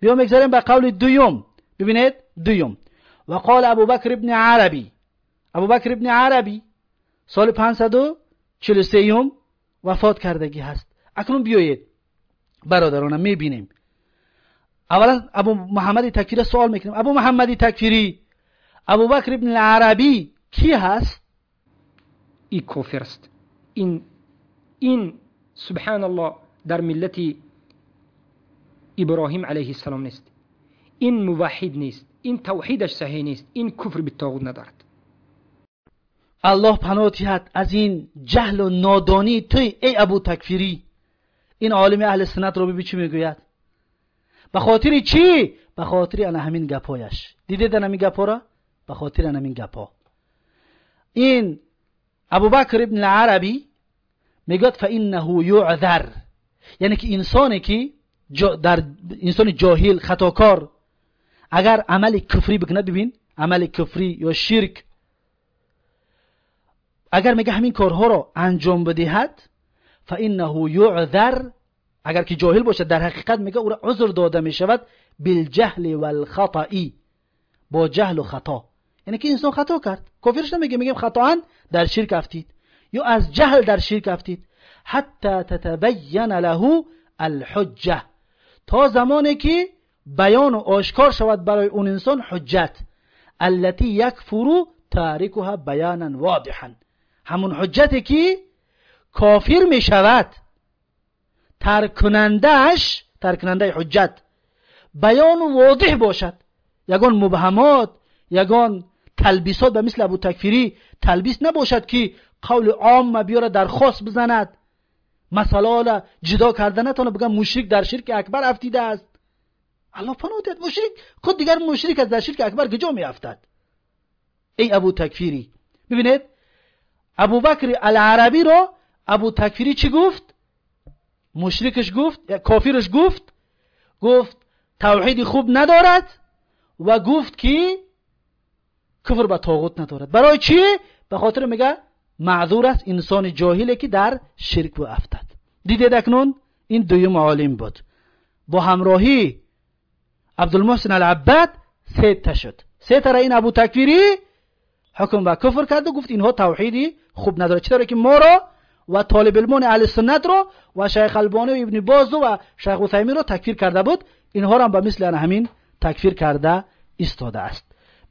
بیا می‌گذاریم به قول دویم. ببینید؟ دویم. و قال ابو بکر ابن عربی. ابو بکر ابن عربی سال 543 وفات کردگی هست. اکنون بیایید برادرانم می‌بینیم. اولا ابو محمد تکفیری سوال می‌کنیم. ابو محمدی تکفیری ابو بکر ابن عربی کی هست؟ این کافر است. این این سبحان الله در ملت иброҳим алайҳи салом нест ин мувахҳид нест ин тавҳидаш саҳеҳ нест ин куфр битоғут надорад аллоҳ паноҳ диҳад аз ин ҷаҳлу нодонии тӯ эй абу такфирӣ ин олими аҳли суннатро бибӣ чӣ мегӯяд ба хотири чӣ ба хотири ана ҳамин гапҳояш дидед ана ҳамин гапҳоро ба хотири ана ҳамин гапҳо ин абубакр ибн арабӣ мегӯяд фаиннаҳу юъзар яъне ки инсоне ки дар инсони ҷоҳил хатокор. Агар амали куфрӣ бикунад бибин амали куфрӣ ё ширк агар мега ҳамин корҳоро анҷом бидиҳад фаиннаҳу юъзар агар ки ҷоҳил бошад дар ҳақиқат мега ӯра узр дода мешавад билҷаҳли валхатаи бо ҷаҳлу хато. Яъне ки инсон хато кард. Кофирш намега мегем хатоан дар ширк афтид. Ё аз ҷаҳл дар ширк афтид. Ҳатта татабайяна лаҳу алҳуҷҷа. تا زمانی که بیان و آشکار شود برای اون انسان حجت. التي یکفرو تارکها بیانا واضحا. همون حجتی که کافر می شود. ترک کنندهش ترک کننده حجت بیان واضح باشد. یگان مبهمات یگان تلبیسات به مثل ابو تکفیری تلبیس نباشد که قول عام بیاره در خاص بزند. مسئله جدا کردن نتونه بگم مشرک در شرک اکبر افتیده است الله پناه دید مشرک خود دیگر مشرک از در شرک اکبر کجا می افتد ای ابو تکفیری ببینید ابو بکر العربی رو ابو تکفیری چی گفت مشرکش گفت کافرش گفت گفت توحید خوب ندارد و گفت که کفر به طاغوت ندارد برای چی به خاطر میگه معذور است انسان جاهله که در شرک و افتد. دیدید اکنون این دویم عالم بود. با همراهی عبدالمحسن العباد سه تا شد. سه تا این ابو تکفیری حکم و کفر کرد و گفت اینها توحیدی خوب نداره. چطوره که ما را و طالب علمان اهل سنت رو و شیخ البانی و ابن باز و شیخ عثیمین رو تکفیر کرده بود. اینها را هم به مثل همین تکفیر کرده استاده است.